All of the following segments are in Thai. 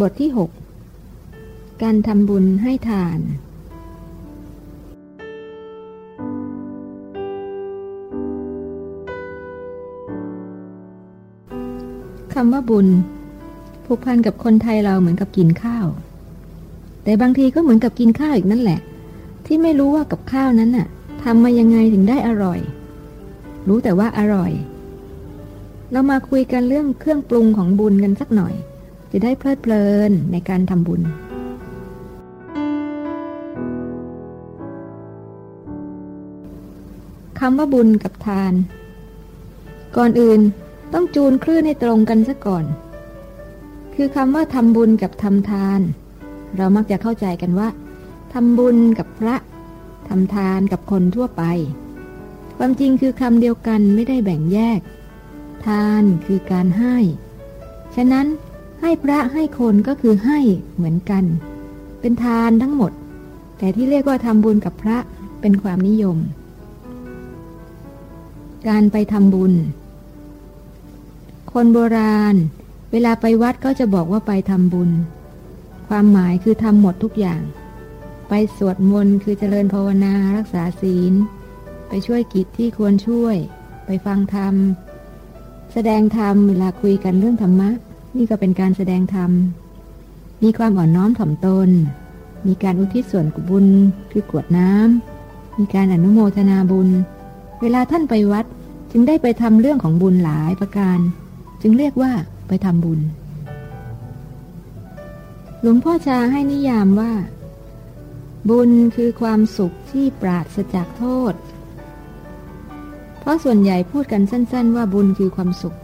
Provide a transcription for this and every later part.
บทที่ 6 การทำบุญให้ทาน คำว่าบุญ ผูกพันกับคนไทยเราเหมือนกับกินข้าว แต่บางทีก็เหมือนกับกินข้าวอีกนั่นแหละ ที่ไม่รู้ว่ากับข้าวนั้นน่ะทำมายังไงถึงได้อร่อย รู้แต่ว่าอร่อย เรามาคุยกันเรื่องเครื่องปรุงของบุญกันสักหน่อย จะได้เพลิดเพลินในการทำบุญ คำว่าบุญกับทาน ก่อนอื่นต้องจูนคลื่นให้ตรงกันซะก่อน คือคำว่าทำบุญกับทำทาน เรามักจะเข้าใจกันว่าทำบุญกับพระทำทานกับคนทั่วไป ความจริงคือคำเดียวกันไม่ได้แบ่งแยก ทานคือการให้ ฉะนั้น ให้พระให้คนก็คือให้เหมือนกัน เป็นทานทั้งหมด แต่ที่เรียกว่าทำบุญกับพระเป็นความนิยม การไปทำบุญ คนโบราณ เวลาไปวัดก็จะบอกว่าไปทำบุญ ความหมายคือทำหมดทุกอย่าง ไปสวดมนต์คือเจริญภาวนารักษาศีล ไปช่วยกิจที่ควรช่วย ไปฟังธรรม แสดงธรรมเวลาคุยกันเรื่องธรรมะ นี่ก็เป็นการแสดงธรรม มีความอ่อนน้อมถ่อมตน มีการอุทิศส่วนกุบุญคือกวดน้ำ มีการอนุโมทนาบุญ เวลาท่านไปวัดจึงได้ไปทำเรื่องของบุญหลายประการ จึงเรียกว่าไปทำบุญ หลวงพ่อชาให้นิยามว่า บุญคือความสุขที่ปราศจากโทษ เพราะส่วนใหญ่พูดกันสั้น ๆ ว่าบุญคือความสุข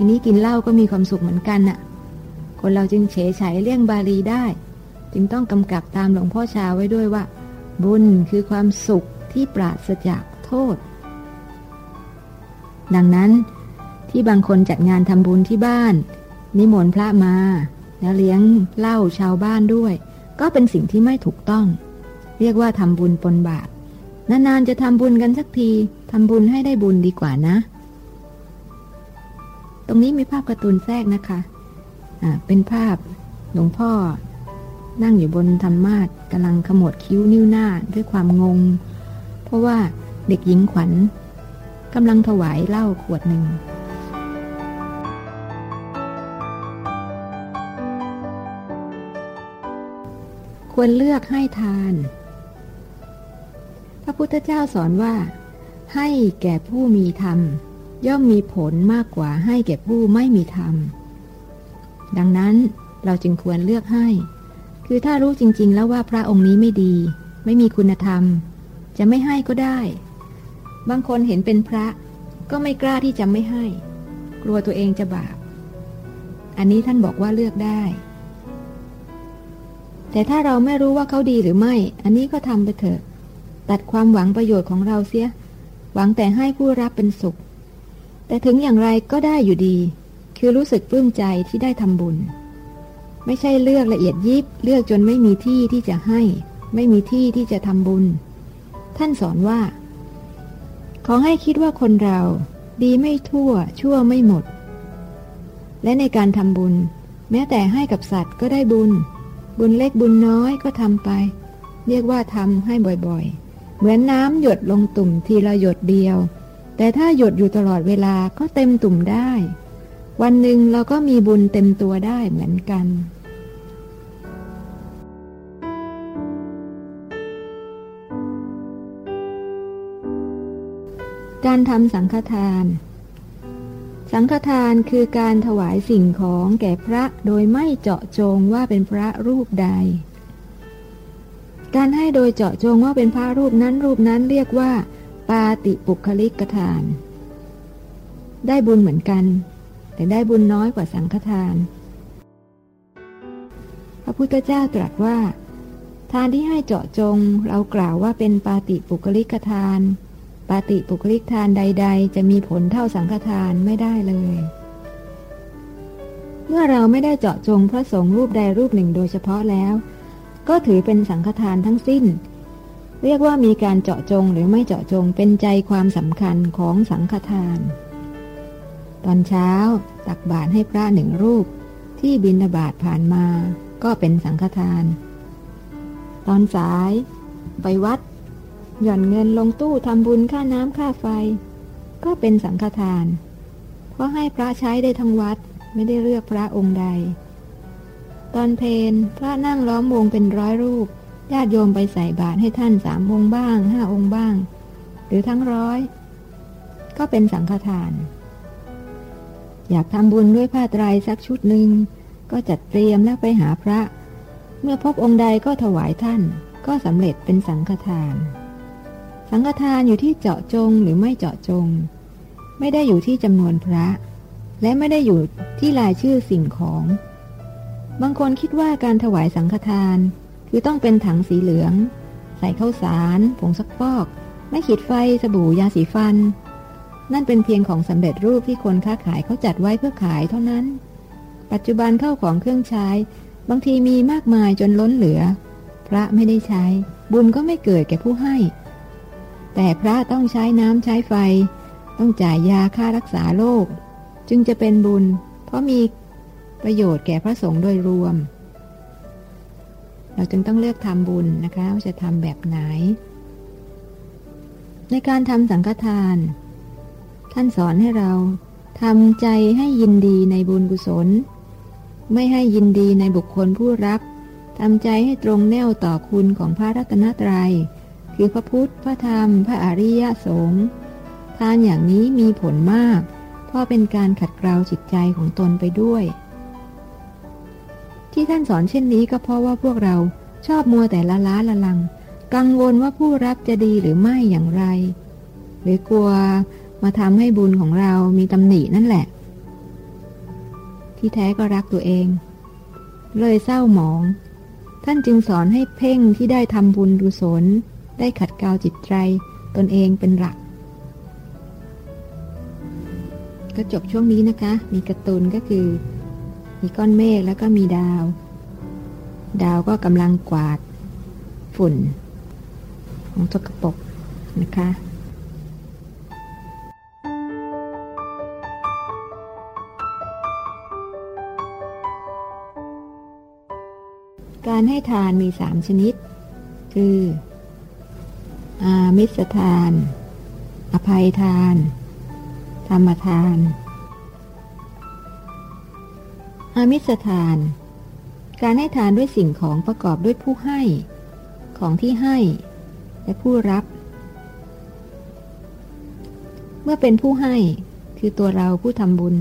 ทีนี้กินเหล้าก็มีความสุขเหมือนกันน่ะ คนเราจึงเฉยฉเลี่ยงบาลีได้ จึงต้องกำกับตามหลวงพ่อชาไว้ด้วยว่า บุญคือความสุขที่ปราศจากโทษ ดังนั้นที่บางคนจัดงานทำบุญที่บ้าน นิมนต์พระมา แล้วเลี้ยงเหล้าชาวบ้านด้วย ก็เป็นสิ่งที่ไม่ถูกต้อง เรียกว่าทำบุญปนบาปนานๆจะทำบุญกันสักทีทำบุญให้ได้บุญดีกว่านะ ตรงนี้มีภาพการ์ตูนแทรกนะคะอ่าเป็นภาพหลวงพ่อ นั่งอยู่บนธรรมาทกำลังขมวดคิ้วนิ้วหน้าด้วยความงง เพราะว่าเด็กหญิงขวัญกำลังถวายเหล้าขวดหนึ่งควรเลือกให้ทาน พระพุทธเจ้าสอนว่า ให้แก่ผู้มีธรรม ย่อมมีผลมากกว่าให้แก่ผู้ไม่มีธรรม ดังนั้นเราจึงควรเลือกให้ คือถ้ารู้จริง ๆ แล้วว่าพระองค์นี้ไม่ดี ไม่มีคุณธรรม จะไม่ให้ก็ได้ บางคนเห็นเป็นพระก็ไม่กล้าที่จะไม่ให้ กลัวตัวเองจะบาป อันนี้ท่านบอกว่าเลือกได้ แต่ถ้าเราไม่รู้ว่าเขาดีหรือไม่ อันนี้ก็ทำไปเถอะ ตัดความหวังประโยชน์ของเราเสีย หวังแต่ให้ผู้รับเป็นสุข แต่ถึงอย่างไรก็ได้อยู่ดี คือรู้สึกปลื้มใจที่ได้ทำบุญ ไม่ใช่เลือกละเอียดยิบเลือกจนไม่มีที่ที่จะให้ ไม่มีที่ที่จะทำบุญ ท่านสอนว่า ขอให้คิดว่าคนเราดีไม่ทั่ว ชั่วไม่หมด และในการทำบุญ แม้แต่ให้กับสัตว์ก็ได้บุญ บุญเล็กบุญน้อยก็ทำไป เรียกว่าทำให้บ่อยๆ เหมือนน้ำหยดลงตุ่มทีละหยดเดียว แต่ถ้าหยดอยู่ตลอดเวลาก็เต็มตุ่มได้ วันหนึ่งเราก็มีบุญเต็มตัวได้เหมือนกันการทำสังฆทาน สังฆทานคือการถวายสิ่งของแก่พระโดยไม่เจาะจงว่าเป็นพระรูปใด การให้โดยเจาะจงว่าเป็นพระรูปนั้นรูปนั้นเรียกว่า ปาติปุคลิกทาน ได้บุญเหมือนกัน แต่ได้บุญน้อยกว่าสังฆทาน พระพุทธเจ้าตรัสว่า ทานที่ให้เจาะจงเรากล่าวว่าเป็นปาติปุคลิกทาน ปาติปุคลิกทานใด ๆ จะมีผลเท่าสังฆทานไม่ได้เลย เมื่อเราไม่ได้เจาะจงพระสงฆ์รูปใดรูปหนึ่งโดยเฉพาะแล้ว ก็ถือเป็นสังฆทานทั้งสิ้น เรียกว่ามีการเจาะจงหรือไม่เจาะจงเป็นใจความสำคัญของสังฆทาน ตอนเช้าตักบาตรให้พระหนึ่งรูปที่บินบาตผ่านมาก็เป็นสังฆทาน ตอนสาย ไปวัด หย่อนเงินลงตู้ทำบุญค่าน้ำค่าไฟ ก็เป็นสังฆทาน เพราะให้พระใช้ได้ทั้งวัดไม่ได้เลือกพระองค์ใด ตอนเพนพระนั่งล้อมวงเป็นร้อยรูป ญาติโยมไปใส่บาตรให้ท่านสามองค์บ้างห้าองค์บ้าง หรือทั้งร้อย ก็เป็นสังฆทาน อยากทำบุญด้วยผ้าไตรสักชุดหนึ่งก็จัดเตรียมแล้วไปหาพระ เมื่อพบองค์ใดก็ถวายท่าน ก็สำเร็จเป็นสังฆทาน สังฆทานอยู่ที่เจาะจงหรือไม่เจาะจง ไม่ได้อยู่ที่จำนวนพระ และไม่ได้อยู่ที่ลายชื่อสิ่งของ บางคนคิดว่าการถวายสังฆทาน คือต้องเป็นถังสีเหลือง ใส่ข้าวสาร ผงซักฟอก ไม่ขีดไฟ สบู่ยาสีฟัน นั่นเป็นเพียงของสำเร็จรูปที่คนค้าขายเขาจัดไว้เพื่อขายเท่านั้น ปัจจุบันเข้าของเครื่องใช้ บางทีมีมากมายจนล้นเหลือ พระไม่ได้ใช้ บุญก็ไม่เกิดแก่ผู้ให้ แต่พระต้องใช้น้ำใช้ไฟ ต้องจ่ายยาค่ารักษาโรคจึงจะเป็นบุญ เพราะมีประโยชน์แก่พระสงฆ์โดยรวม เราจึงต้องเลือกทำบุญนะคะว่าจะทำแบบไหน ในการทำสังฆทาน ท่านสอนให้เราทำใจให้ยินดีในบุญกุศล ไม่ให้ยินดีในบุคคลผู้รับทำใจให้ตรงแนวต่อคุณของพระรัตนตรยัย คือพระพุทธ พระธรรม พระอริยสงฆ์ทานอย่างนี้มีผลมาก เพราะเป็นการขัดเกลาจิตใจของตนไปด้วย ที่ท่านสอนเช่นนี้ก็เพราะว่าพวกเราชอบมัวแต่ละล้าละลัง กังวลว่าผู้รับจะดีหรือไม่อย่างไร หรือกลัวมาทำให้บุญของเรามีตำหนินั่นแหละ ที่แท้ก็รักตัวเอง เลยเศร้าหมอง ท่านจึงสอนให้เพ่งที่ได้ทำบุญดุศลได้ขัดเกลาจิตใจตนเองเป็นหลัก ก็จบช่วงนี้นะคะ มีกระตุนก็คือ มีก้อนเมฆแล้วก็มีดาว ดาวก็กำลังกวาด ฝุ่น ของสกปรกนะคะการให้ทานมีสามชนิด คือ อามิสทาน อภัยทาน ธรรมทาน อามิสทาน การให้ทานด้วยสิ่งของประกอบด้วยผู้ให้ ของที่ให้ และผู้รับ เมื่อเป็นผู้ให้คือตัวเราผู้ทำบุญ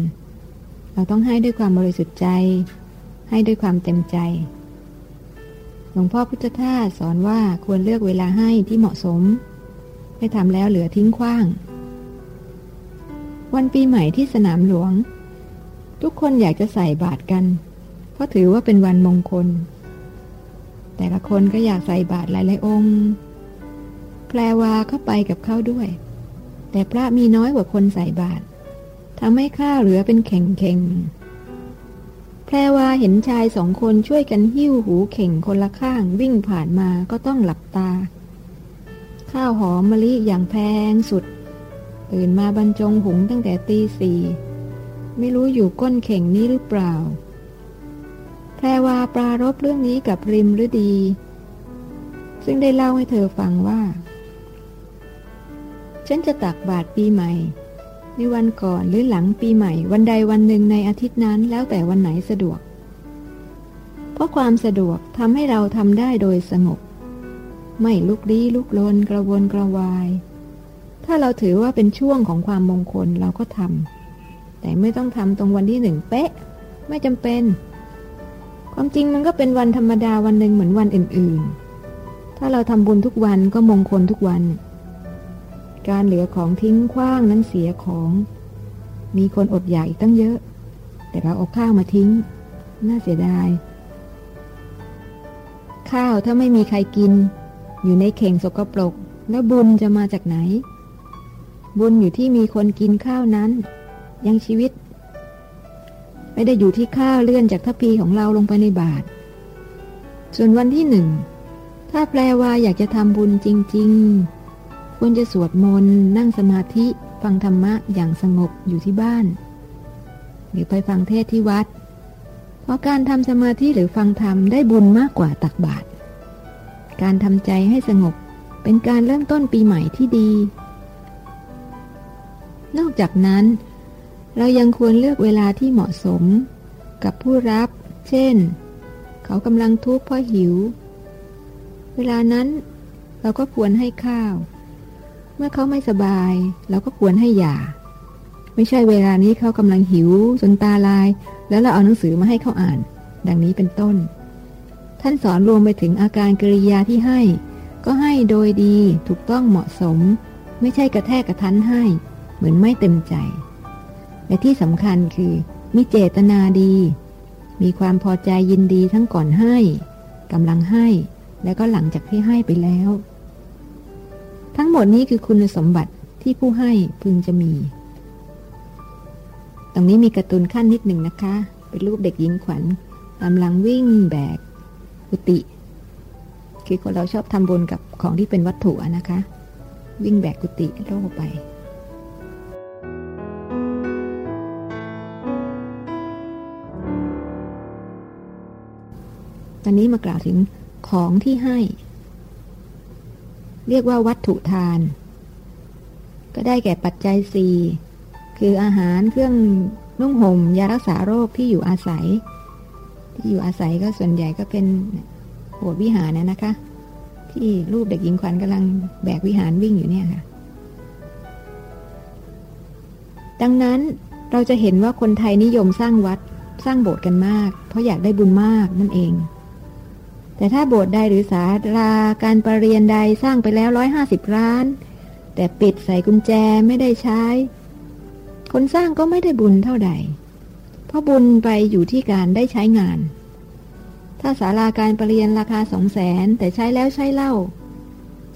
เราต้องให้ด้วยความบริสุทธิ์ใจ ให้ด้วยความเต็มใจ หลวงพ่อพุทธทาสสอนว่าควรเลือกเวลาให้ที่เหมาะสม ไม่ทำแล้วเหลือทิ้งขว้าง วันปีใหม่ที่สนามหลวง ทุกคนอยากจะใส่บาตรกัน เพราะถือว่าเป็นวันมงคล แต่ละคนก็อยากใส่บาตรหลายๆองค์ แพรวาเข้าไปกับเขาด้วย แต่พระมีน้อยกว่าคนใส่บาตรทำให้ข้าวเหลือเป็นเข่งๆแพรวาเห็นชายสองคนช่วยกันหิ้วหูเข่งคนละข้างวิ่งผ่านมาก็ต้องหลับตา ข้าวหอมมะลิอย่างแพงสุด ตื่นมาบรรจงหุงตั้งแต่ตีสี่ ไม่รู้อยู่ก้นเข่งนี้หรือเปล่า แพรวาปรารบเรื่องนี้กับริมหรือดี ซึ่งได้เล่าให้เธอฟังว่า ฉันจะตักบาตรปีใหม่ ในวันก่อนหรือหลังปีใหม่ วันใดวันหนึ่งในอาทิตย์นั้นแล้วแต่วันไหนสะดวก เพราะความสะดวกทำให้เราทำได้โดยสงบ ไม่ลุกลี้ลุกลนกระวนกระวาย ถ้าเราถือว่าเป็นช่วงของความมงคลเราก็ทำ แต่ไม่ต้องทำตรงวันที่หนึ่งเป๊ะ ไม่จำเป็น ความจริงมันก็เป็นวันธรรมดาวันหนึ่งเหมือนวันอื่นๆ ถ้าเราทำบุญทุกวันก็มงคลทุกวัน การเหลือของทิ้งคว้างนั้นเสียของ มีคนอดอยากอีกตั้งเยอะ แต่เราเอาข้าวมาทิ้ง น่าเสียดาย ข้าวถ้าไม่มีใครกิน อยู่ในเข่งสกปรก แล้วบุญจะมาจากไหน บุญอยู่ที่มีคนกินข้าวนั้น ยังชีวิต ไม่ได้อยู่ที่ข้าวเลื่อนจากทัพพีของเราลงไปในบาท ส่วนวันที่หนึ่ง ถ้าแปลว่าอยากจะทำบุญจริง ๆ ควรจะสวดมนต์นั่งสมาธิ ฟังธรรมะอย่างสงบอยู่ที่บ้าน หรือไปฟังเทศที่วัด เพราะการทำสมาธิหรือฟังธรรมได้บุญมากกว่าตักบาตรการทำใจให้สงบเป็นการเริ่มต้นปีใหม่ที่ดี นอกจากนั้น เรายังควรเลือกเวลาที่เหมาะสม กับผู้รับ เช่น เขากำลังทุกข์เพราะหิว เวลานั้นเราก็ควรให้ข้าว เมื่อเขาไม่สบาย เราก็ควรให้ยา ไม่ใช่เวลานี้เขากำลังหิวจนตาลาย แล้วเราเอาหนังสือมาให้เขาอ่าน ดังนี้เป็นต้น ท่านสอนรวมไปถึงอาการกริยาที่ให้ ก็ให้โดยดีถูกต้องเหมาะสม ไม่ใช่กระแทกกระทันให้ เหมือนไม่เต็มใจ และที่สำคัญคือ มีเจตนาดี มีความพอใจยินดีทั้งก่อนให้กำลังให้ แล้วก็หลังจากที่ให้ไปแล้ว ทั้งหมดนี้คือคุณสมบัติที่ผู้ให้พึงจะมี ตรงนี้มีกระตุนขั้นนิดหนึ่งนะคะ เป็นรูปเด็กหญิงขวัญกำลังวิ่งแบกกุฏิคือคนเราชอบทำบุญกับของที่เป็นวัตถุนะคะ วิ่งแบกกุฏิโลกไป ตอนนี้มากล่าวถึงของที่ให้ เรียกว่าวัตถุทาน ก็ได้แก่ปัจจัยสี่คืออาหารเครื่องนุ่งห่มยารักษาโรคที่อยู่อาศัย ที่อยู่อาศัยก็ส่วนใหญ่ก็เป็นโบสถ์วิหารนะนะคะ ที่รูปเด็กหญิงขวัญกำลังแบกวิหารวิ่งอยู่เนี่ยค่ะ ดังนั้นเราจะเห็นว่าคนไทยนิยมสร้างวัดสร้างโบสถ์กันมาก เพราะอยากได้บุญมากนั่นเอง แต่ถ้าโบสถ์ใดหรือศาลาการประเรียนใดสร้างไปแล้วร้อยห้าสิบล้าน แต่ปิดใส่กุญแจไม่ได้ใช้ คนสร้างก็ไม่ได้บุญเท่าใด เพราะบุญไปอยู่ที่การได้ใช้งาน ถ้าศาลาการประเรียนราคาสองแสนแต่ใช้แล้วใช้เล่า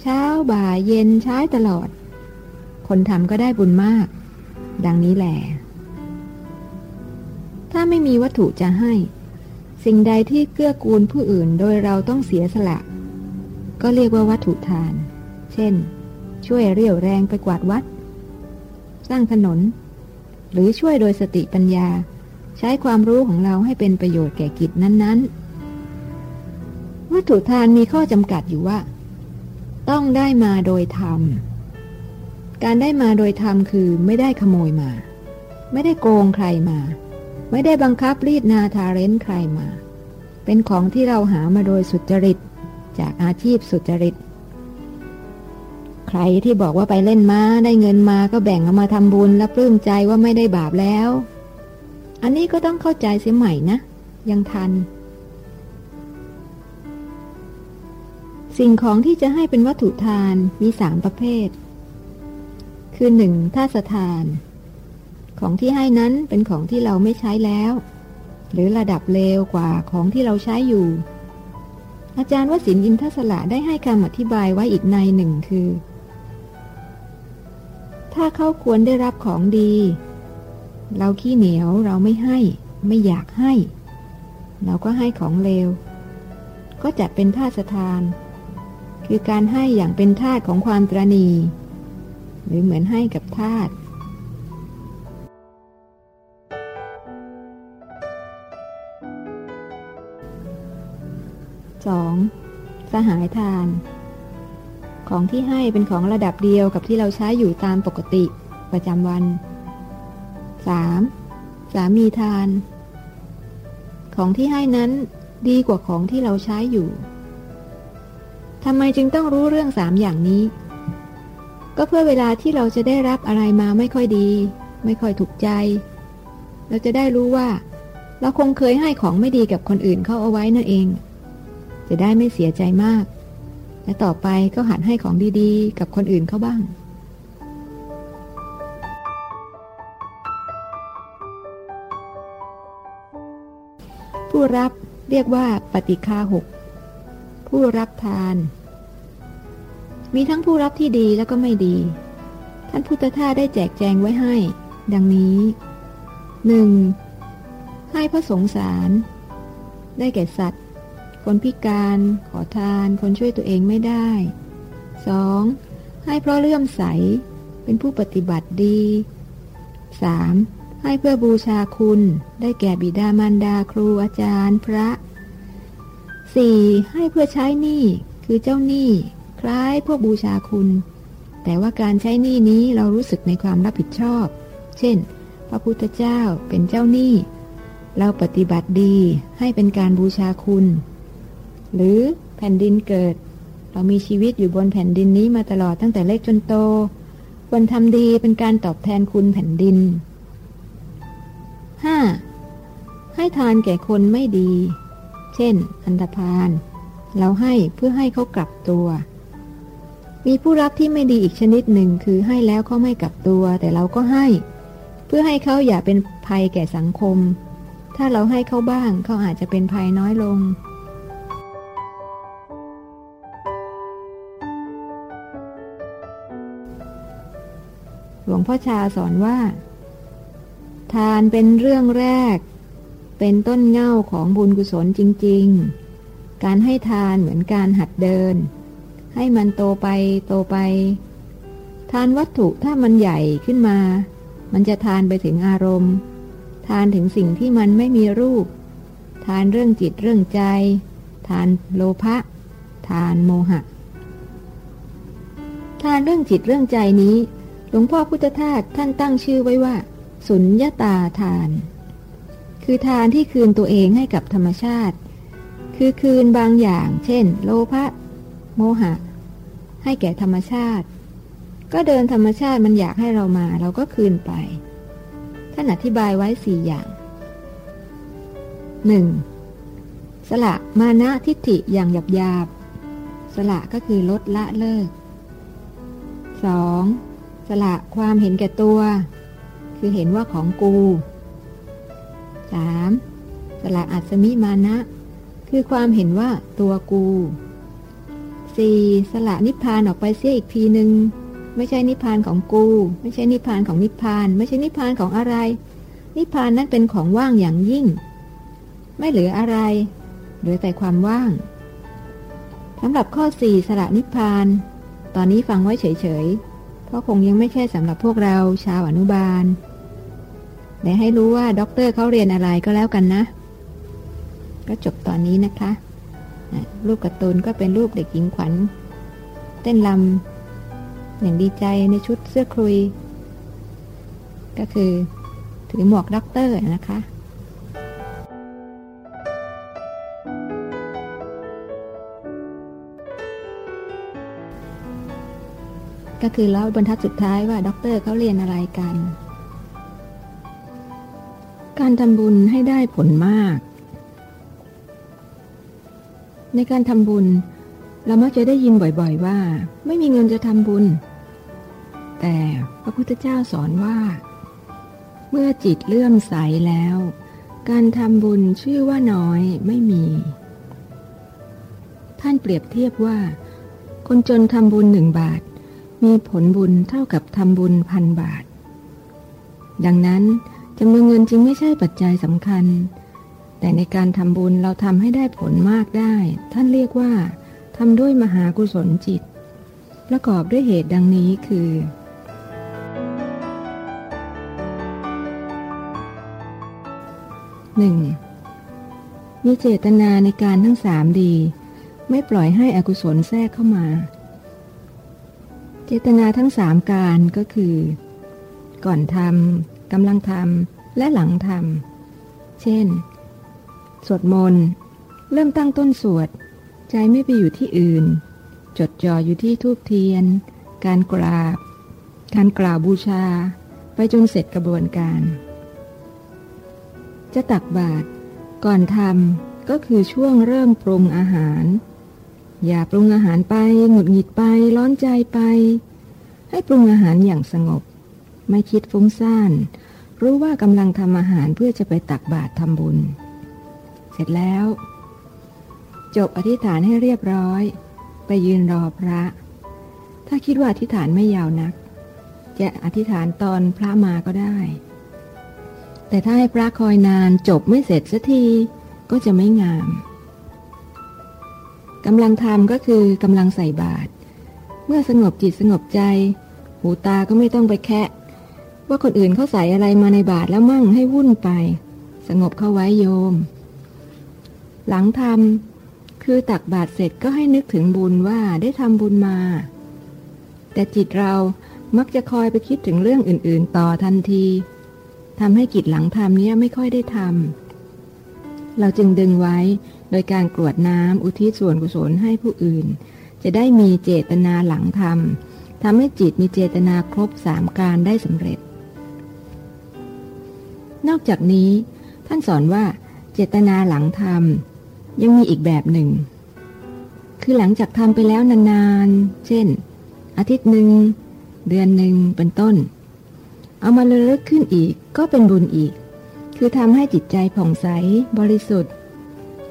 เช้าบ่ายเย็นใช้ตลอด คนทำก็ได้บุญมาก ดังนี้แหละถ้าไม่มีวัตถุจะให้ สิ่งใดที่เกื้อกูลผู้อื่นโดยเราต้องเสียสละ ก็เรียกว่าวัตถุทาน เช่น ช่วยเรี่ยวแรงไปกวาดวัด สร้างถนน หรือช่วยโดยสติปัญญา ใช้ความรู้ของเราให้เป็นประโยชน์แก่กิจนั้น ๆ วัตถุทานมีข้อจำกัดอยู่ว่า ต้องได้มาโดยธรรม การได้มาโดยธรรมคือไม่ได้ขโมยมา ไม่ได้โกงใครมา ไม่ได้บังคับรีดนาทาเร้นใครมา เป็นของที่เราหามาโดยสุจริต จากอาชีพสุจริต ใครที่บอกว่าไปเล่นมา้าได้เงินมาก็แบ่งเอามาทำบุญและปลื้มใจว่าไม่ได้บาปแล้ว อันนี้ก็ต้องเข้าใจเสียใหม่นะ ยังทัน สิ่งของที่จะให้เป็นวัตถุทานมีสามประเภท คือหนึ่งท่าสถาน ของที่ให้นั้นเป็นของที่เราไม่ใช้แล้ว หรือระดับเลวกว่าของที่เราใช้อยู่ อาจารย์วสินอินทศละได้ให้คำอธิบายไว้อีกในหนึ่งคือ ถ้าเขาควรได้รับของดี เราขี้เหนียวเราไม่ให้ ไม่อยากให้ เราก็ให้ของเลว ก็จัดเป็นท่าสถาน คือการให้อย่างเป็นทาตของความตรณี หรือเหมือนให้กับทาต 2. สหายทาน ของที่ให้เป็นของระดับเดียวกับที่เราใช้อยู่ตามปกติประจำวัน 3. สามีทาน ของที่ให้นั้นดีกว่าของที่เราใช้อยู่ทำไมจึงต้องรู้เรื่องสามอย่างนี้ ก็เพื่อเวลาที่เราจะได้รับอะไรมาไม่ค่อยดี ไม่ค่อยถูกใจ เราจะได้รู้ว่า เราคงเคยให้ของไม่ดีกับคนอื่นเข้าเอาไว้นั่นเอง จะได้ไม่เสียใจมาก และต่อไปก็หัดให้ของดีๆ กับคนอื่นเขาบ้าง ผู้รับเรียกว่าปฏิคาหก ผู้รับทาน มีทั้งผู้รับที่ดีแล้วก็ไม่ดี ท่านพุทธทาสได้แจกแจงไว้ให้ ดังนี้ 1. ให้พระสงสาร ได้แก่สัตว์ คนพิการขอทานคนช่วยตัวเองไม่ได้ 2. ให้เพราะเลื่อมใส เป็นผู้ปฏิบัติดี 3. ให้เพื่อบูชาคุณ ได้แก่บิดามารดาครูอาจารย์พระ 4. ให้เพื่อใช้หนี้คือเจ้าหนี้ คล้ายพวกบูชาคุณ แต่ว่าการใช้หนี้นี้เรารู้สึกในความรับผิดชอบ เช่น พระพุทธเจ้าเป็นเจ้าหนี้ เราปฏิบัติดีให้เป็นการบูชาคุณ หรือแผ่นดินเกิด เรามีชีวิตอยู่บนแผ่นดินนี้มาตลอดตั้งแต่เล็กจนโต ควรทำดีเป็นการตอบแทนคุณแผ่นดิน 5. ให้ทานแก่คนไม่ดี เช่น อันธพาลเราให้เพื่อให้เขากลับตัว มีผู้รับที่ไม่ดีอีกชนิดหนึ่งคือให้แล้วเขาไม่กลับตัว แต่เราก็ให้ เพื่อให้เขาอย่าเป็นภัยแก่สังคม ถ้าเราให้เขาบ้างเขาอาจจะเป็นภัยน้อยลง หลวงพ่อชาสอนว่า ทานเป็นเรื่องแรก เป็นต้นเง่าของบุญกุศลจริง ๆ การให้ทานเหมือนการหัดเดิน ให้มันโตไปโตไป ทานวัตถุถ้ามันใหญ่ขึ้นมา มันจะทานไปถึงอารมณ์ ทานถึงสิ่งที่มันไม่มีรูป ทานเรื่องจิตเรื่องใจ ทานโลภะทานโมหะทานเรื่องจิตเรื่องใจนี้ หลวงพ่อพุทธทาสท่านตั้งชื่อไว้ว่า สุญญาตาทาน คือทานที่คืนตัวเองให้กับธรรมชาติ คือคืนบางอย่าง เช่น โลภะโมหะ ให้แก่ธรรมชาติ ก็เดินธรรมชาติมันอยากให้เรามาเราก็คืนไป ท่านอธิบายไว้สี่อย่าง 1. สละมานะทิฏฐิอย่างหยาบหยาบสละก็คือลดละเลิก 2. สละความเห็นแก่ตัว คือเห็นว่าของกู 3. สละอัศมิมานะ คือความเห็นว่าตัวกู 4. สละนิพพานออกไปเสียอีกทีหนึ่งไม่ใช่นิพพานของกู ไม่ใช่นิพพานของนิพพาน ไม่ใช่นิพพานของอะไร นิพพานนั้นเป็นของว่างอย่างยิ่ง ไม่เหลืออะไรเหลือแต่ความว่างสำหรับข้อ 4 สละนิพพาน ตอนนี้ฟังไว้เฉยๆ เพราะคงยังไม่ใช่สำหรับพวกเราชาวอนุบาล แต่ให้รู้ว่าด็อกเตอร์เขาเรียนอะไรก็แล้วกันนะ ก็จบตอนนี้นะคะ รูปการ์ตูนก็เป็นรูปเด็กหญิงขวัญ เต้นลำอย่างดีใจในชุดเสื้อคลุย ก็คือถือหมวกด็อกเตอร์นะคะ ก็คือเล่าบรรทัดสุดท้ายว่าด็อกเตอร์เขาเรียนอะไรกัน การทำบุญให้ได้ผลมาก ในการทำบุญ เรามักจะได้ยินบ่อยๆว่า ไม่มีเงินจะทำบุญ แต่พระพุทธเจ้าสอนว่า เมื่อจิตเลื่อมใสแล้ว การทำบุญชื่อว่าน้อยไม่มี ท่านเปรียบเทียบว่า คนจนทำบุญหนึ่งบาท มีผลบุญเท่ากับทำบุญพันบาท ดังนั้นจำนวนเงินจึงไม่ใช่ปัจจัยสำคัญ แต่ในการทำบุญเราทำให้ได้ผลมากได้ ท่านเรียกว่าทำด้วยมหากุศลจิต ประกอบด้วยเหตุดังนี้คือ 1. มีเจตนาในการทั้งสามดี ไม่ปล่อยให้อกุศลแทรกเข้ามา จตนาทั้งสามการก็คือ ก่อนทำกำลังทำและหลังทำเช่น สวดมนต์ เริ่มตั้งต้นสวด ใจไม่ไปอยู่ที่อื่น จดจ่ออยู่ที่ทูบเทียน การกราบ การกล่าวบูชา ไปจนเสร็จกระบวนการ จะตักบาตรก่อนทำก็คือช่วงเริ่มปรุงอาหาร อย่าปรุงอาหารไป หงุดหงิดไป ร้อนใจไป ให้ปรุงอาหารอย่างสงบ ไม่คิดฟุ้งซ่าน รู้ว่ากำลังทำอาหารเพื่อจะไปตักบาตรทำบุญ เสร็จแล้ว จบอธิษฐานให้เรียบร้อย ไปยืนรอพระ ถ้าคิดว่าอธิษฐานไม่ยาวนัก จะอธิษฐานตอนพระมาก็ได้ แต่ถ้าให้พระคอยนานจบไม่เสร็จสักทีก็จะไม่งาม กำลังทำก็คือกำลังใส่บาตรเมื่อสงบจิตสงบใจ หูตาก็ไม่ต้องไปแคะ ว่าคนอื่นเขาใส่อะไรมาในบาทแล้วมั่งให้วุ่นไป สงบเข้าไว้โยม หลังทำคือตักบาตรเสร็จก็ให้นึกถึงบุญว่าได้ทำบุญมา แต่จิตเรามักจะคอยไปคิดถึงเรื่องอื่น ๆ ต่อทันทีทำให้กิจหลังทำเนี้ยไม่ค่อยได้ทำเราจึงดึงไว้ โดยการกรวดน้ำอุทิศส่วนกุศลให้ผู้อื่น จะได้มีเจตนาหลังทำทำให้จิตมีเจตนาครบสามการได้สำเร็จ นอกจากนี้ ท่านสอนว่า เจตนาหลังทำยังมีอีกแบบหนึ่ง คือหลังจากทำไปแล้วนานๆ เช่น อาทิตย์หนึ่ง เดือนหนึ่งเป็นต้น เอามาเลิกขึ้นอีกก็เป็นบุญอีก คือทำให้จิตใจผ่องใสบริสุทธิ์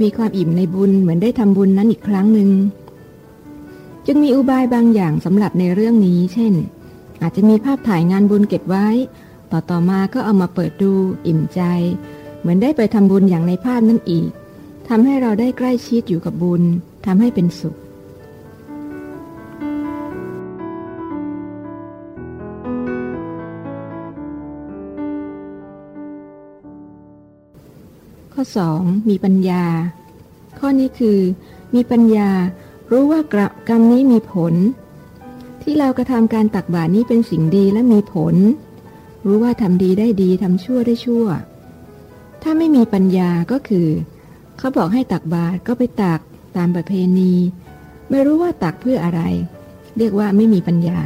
มีความอิ่มในบุญเหมือนได้ทำบุญนั้นอีกครั้งหนึ่งจึงมีอุบายบางอย่างสำหรับในเรื่องนี้ เช่น อาจจะมีภาพถ่ายงานบุญเก็บไว้ ต่อต่อมาก็เอามาเปิดดู อิ่มใจ เหมือนได้ไปทำบุญอย่างในภาพนั้นอีกทำให้เราได้ใกล้ชิดอยู่กับบุญทำให้เป็นสุข ข้อ 2. มีปัญญา ข้อนี้คือ มีปัญญารู้ว่ากกรรมนี้มีผล ที่เรากระทำการตักบาตรนี้เป็นสิ่งดีและมีผล รู้ว่าทำดีได้ดีทำชั่วได้ชั่ว ถ้าไม่มีปัญญาก็คือ เขาบอกให้ตักบาตรก็ไปตักตามประเพณี ไม่รู้ว่าตักเพื่ออะไร เรียกว่าไม่มีปัญญา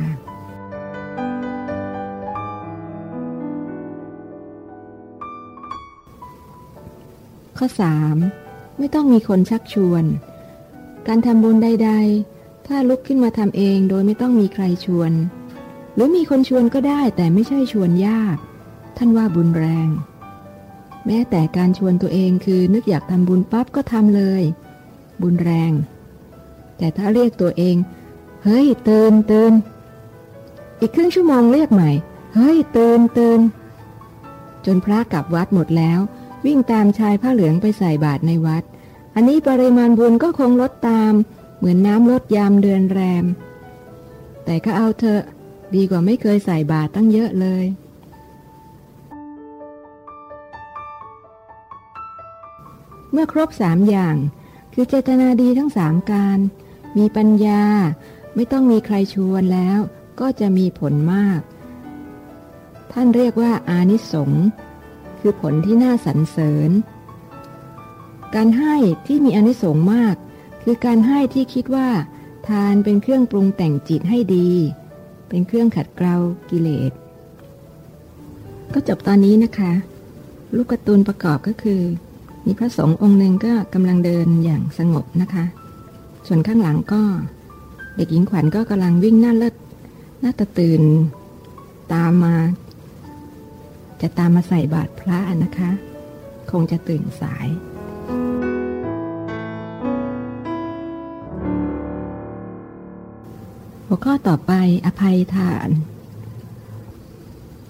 ข้อ 3. ไม่ต้องมีคนชักชวน การทำบุญใด ๆ ถ้าลุกขึ้นมาทำเองโดยไม่ต้องมีใครชวน หรือมีคนชวนก็ได้แต่ไม่ใช่ชวนยาก ท่านว่าบุญแรง แม้แต่การชวนตัวเองคือนึกอยากทำบุญปั๊บก็ทำเลย บุญแรง แต่ถ้าเรียกตัวเอง เฮ้ยตือนตือนอีกครึ่งชั่วโมงเรียกใหม่ เฮ้ยตือนตือนจนพระกลับวัดหมดแล้ว วิ่งตามชายผ้าเหลืองไปใส่บาตรในวัด อันนี้ปริมาณบุญก็คงลดตาม เหมือนน้ำลดยามเดือนแรม แต่ก็เอาเถอะ ดีกว่าไม่เคยใส่บาตรตั้งเยอะเลย เมื่อครบสามอย่าง คือเจตนาดีทั้งสามการ มีปัญญา ไม่ต้องมีใครชวนแล้ว ก็จะมีผลมาก ท่านเรียกว่าอานิสงส์ คือผลที่น่าสรรเสริญ การให้ที่มีอนิสงส์มาก คือการให้ที่คิดว่า ทานเป็นเครื่องปรุงแต่งจิตให้ดี เป็นเครื่องขัดเกลากิเลส ก็จบตอนนี้นะคะ ลูกกระตูนประกอบก็คือ มีพระสงฆ์องค์หนึ่งก็กำลังเดินอย่างสงบนะคะ ส่วนข้างหลังก็ เด็กหญิงขวัญก็กำลังวิ่งหน้าเลิศหน้าตะตื่นตามมา จะตามมาใส่บาตรพระนะคะ คงจะตื่นสาย หัวข้อต่อไปอภัยทาน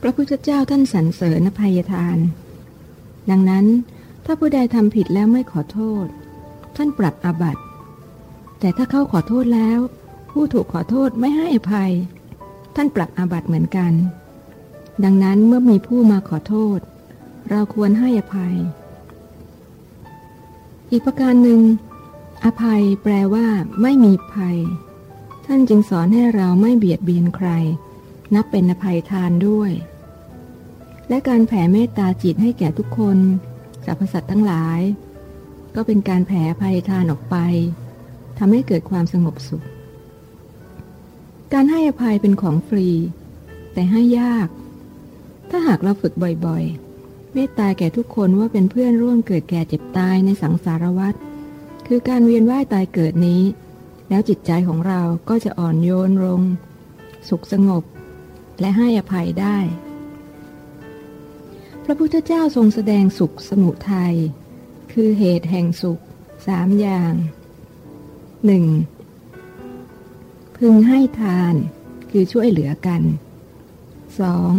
พระพุทธเจ้าท่านสรรเสริญอภัยทาน ดังนั้นถ้าผู้ใดทำผิดแล้วไม่ขอโทษ ท่านปรับอาบัติ แต่ถ้าเขาขอโทษแล้ว ผู้ถูกขอโทษไม่ให้อภัย ท่านปรับอาบัติเหมือนกัน ดังนั้นเมื่อมีผู้มาขอโทษ เราควรให้อภัย อีกประการหนึ่ง อภัยแปลว่าไม่มีภัย ท่านจึงสอนให้เราไม่เบียดเบียนใคร นับเป็นอภัยทานด้วย และการแผ่เมตตาจิตให้แก่ทุกคนสรรพสัตว์ทั้งหลาย ก็เป็นการแผ่ภัยทานออกไปทำให้เกิดความสงบสุข การให้อภัยเป็นของฟรี แต่ให้ยาก ถ้าหากเราฝึกบ่อยๆ เมตตาแก่ทุกคนว่าเป็นเพื่อนร่วมเกิดแก่เจ็บตายในสังสารวัฏคือการเวียนว่ายตายเกิดนี้ แล้วจิตใจของเราก็จะอ่อนโยนลง สุขสงบ และให้อภัยได้ พระพุทธเจ้าทรงแสดงสุขสมุทัยคือเหตุแห่งสุขสามอย่างหนึ่งพึงให้ทานคือช่วยเหลือกันสอง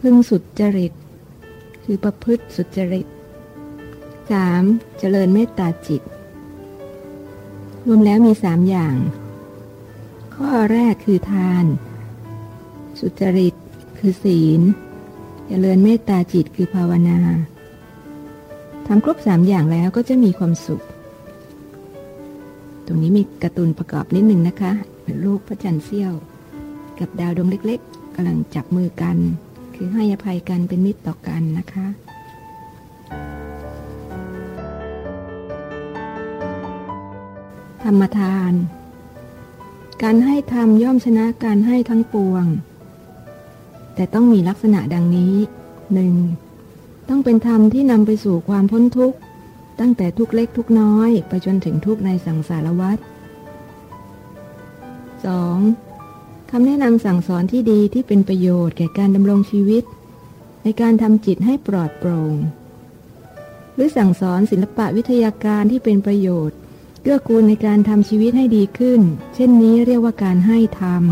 พึ่งสุดจริต คือประพฤติสุจริต 3. เจริญเมตตาจิต รวมแล้วมีสามอย่าง ข้อแรกคือทาน สุจริต คือศีล เจริญเมตตาจิตคือภาวนาทำครบสามอย่างแล้วก็จะมีความสุข ตรงนี้มีการ์ตูนประกอบนิดหนึ่งนะคะลูกพระจันทร์เสี้ยว กับดาวดวงเล็กๆกำลังจับมือกัน คือให้อภัยกันเป็นมิตรต่อกันนะคะธรรมทาน การให้ธรรมย่อมชนะการให้ทั้งปวง แต่ต้องมีลักษณะดังนี้หนึ่งต้องเป็นธรรมที่นำไปสู่ความพ้นทุกข์ ตั้งแต่ทุกเล็กทุกน้อย ไปจนถึงทุกในสังสารวัฏ 2. คำแนะนำสั่งสอนที่ดีที่เป็นประโยชน์แก่การดำรงชีวิต ในการทำจิตให้ปลอดโปร่ง หรือสั่งสอนศิลปะวิทยาการที่เป็นประโยชน์เกื้อกูลในการทำชีวิตให้ดีขึ้น เช่นนี้เรียกว่าการให้ธรรม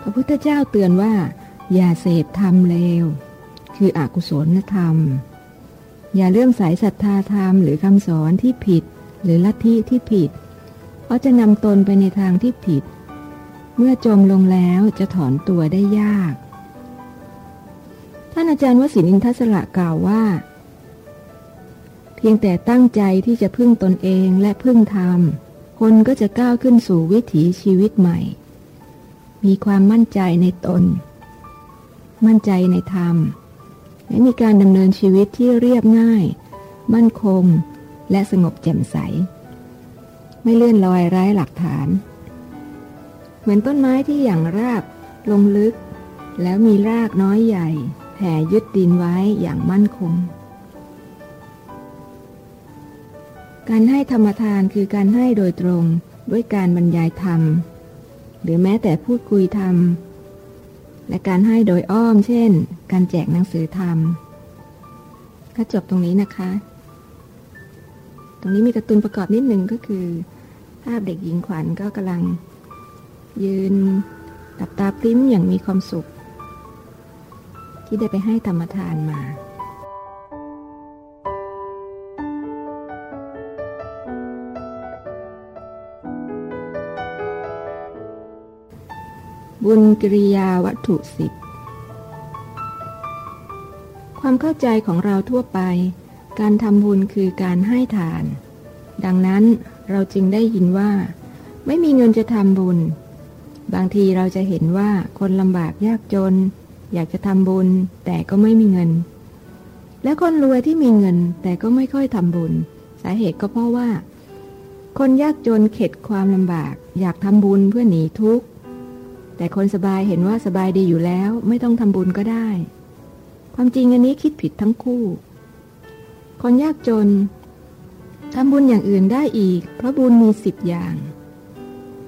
พระพุทธเจ้าเตือนว่า อย่าเสพธรรมเลว คืออกุศลธรรม อย่าเรื่องสายศรัทธาธรรมหรือคำสอนที่ผิด หรือลัทธิที่ผิด เพราะจะนำตนไปในทางที่ผิด เมื่อจมลงแล้วจะถอนตัวได้ยาก ท่านอาจารย์วสินินทศระกล่าวว่า เพียงแต่ตั้งใจที่จะพึ่งตนเองและพึ่งธรรม คนก็จะก้าวขึ้นสู่วิถีชีวิตใหม่ มีความมั่นใจในตน มั่นใจในธรรม และมีการดำเนินชีวิตที่เรียบง่าย มั่นคง และสงบแจ่มใส ไม่เลื่อนลอยไร้หลักฐาน เหมือนต้นไม้ที่อย่างรากลงลึก แล้วมีรากน้อยใหญ่แผ่ยึดดินไว้อย่างมั่นคง การให้ธรรมทานคือการให้โดยตรงด้วยการบรรยายธรรม หรือแม้แต่พูดคุยธรรม และการให้โดยอ้อม เช่น การแจกหนังสือธรรมก็จบตรงนี้นะคะ ตรงนี้มีการ์ตูนประกอบนิดนึงก็คือ ภาพเด็กหญิงขวัญก็กำลัง ยืนตับตาพริ้มอย่างมีความสุข ที่ได้ไปให้ธรรมทานมาบุญกิริยาวัตถุสิบความเข้าใจของเราทั่วไป การทำบุญคือการให้ทาน ดังนั้นเราจึงได้ยินว่า ไม่มีเงินจะทำบุญ บางทีเราจะเห็นว่าคนลำบากยากจน อยากจะทำบุญ แต่ก็ไม่มีเงิน และคนรวยที่มีเงินแต่ก็ไม่ค่อยทำบุญ สาเหตุก็เพราะว่า คนยากจนเข็ดความลำบาก อยากทำบุญเพื่อหนีทุกข์แต่คนสบายเห็นว่าสบายดีอยู่แล้ว ไม่ต้องทำบุญก็ได้ ความจริงอันนี้คิดผิดทั้งคู่ คนยากจนทำบุญอย่างอื่นได้อีก เพราะบุญมีสิบอย่าง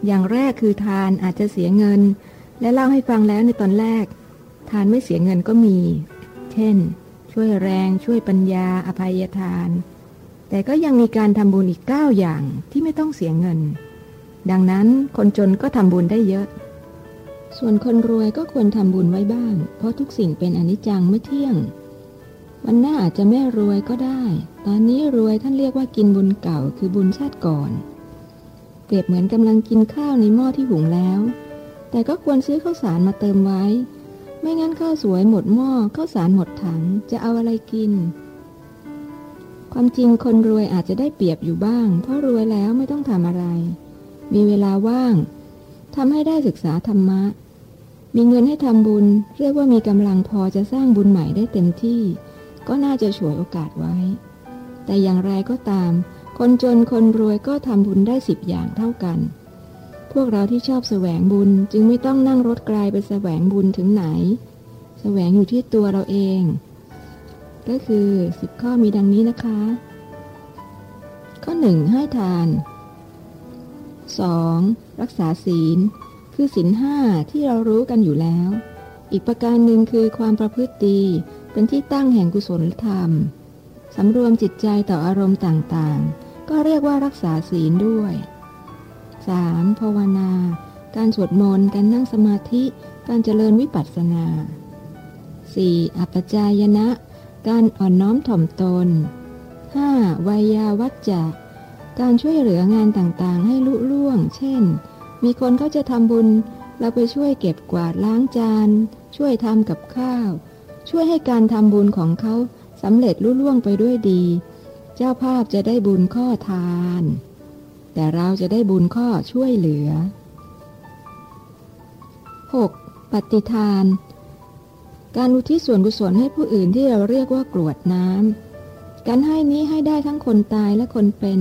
อย่างแรกคือทานอาจจะเสียเงิน และเล่าให้ฟังแล้วในตอนแรก ทานไม่เสียเงินก็มี เช่น ช่วยแรงช่วยปัญญาอภัยทาน แต่ก็ยังมีการทำบุญอีกเก้าอย่างที่ไม่ต้องเสียเงิน ดังนั้นคนจนก็ทำบุญได้เยอะ ส่วนคนรวยก็ควรทำบุญไว้บ้าง เพราะทุกสิ่งเป็นอนิจจังไม่เที่ยง วันหน้าอาจจะไม่รวยก็ได้ ตอนนี้รวยท่านเรียกว่ากินบุญเก่าคือบุญชาติก่อน เปรียบเหมือนกำลังกินข้าวในหม้อที่หุงแล้ว แต่ก็ควรซื้อข้าวสารมาเติมไว้ ไม่งั้นข้าวสวยหมดหม้อข้าวสารหมดถังจะเอาอะไรกิน ความจริงคนรวยอาจจะได้เปรียบอยู่บ้าง เพราะรวยแล้วไม่ต้องทำอะไร มีเวลาว่างทำให้ได้ศึกษาธรรมะ มีเงินให้ทำบุญ เรียกว่ามีกำลังพอจะสร้างบุญใหม่ได้เต็มที่ ก็น่าจะฉวยโอกาสไว้ แต่อย่างไรก็ตาม คนจนคนรวยก็ทำบุญได้สิบอย่างเท่ากัน พวกเราที่ชอบแสวงบุญจึงไม่ต้องนั่งรถไกลไปแสวงบุญถึงไหน แสวงอยู่ที่ตัวเราเอง ก็คือสิบข้อมีดังนี้นะคะ ข้อหนึ่งให้ทาน 2. รักษาศีล คือศีลห้าที่เรารู้กันอยู่แล้ว อีกประการหนึ่งคือความประพฤติดีเป็นที่ตั้งแห่งกุศลธรรมสำรวมจิตใจต่ออารมณ์ต่างๆ ก็เรียกว่ารักษาศีลด้วย 3. ภาวนา การสวดมนต์ การนั่งสมาธิ การเจริญวิปัสสนา 4. อัปจายนะ การอ่อนน้อมถ่อมตน 5. วายาวัจจะ การช่วยเหลืองานต่างๆ ให้ลุล่วง เช่น มีคนเขาจะทำบุญเเราไปช่วยเก็บกวาดล้างจาน ช่วยทำกับข้าว ช่วยให้การทำบุญของเขาสำเร็จลุล่วงไปด้วยดี เจ้าภาพจะได้บุญข้อทาน แต่เราจะได้บุญข้อช่วยเหลือ 6. ปฏิทาน การอุทิศส่วนกุศลให้ผู้อื่นที่เราเรียกว่ากรวดน้ำการให้นี้ให้ได้ทั้งคนตายและคนเป็น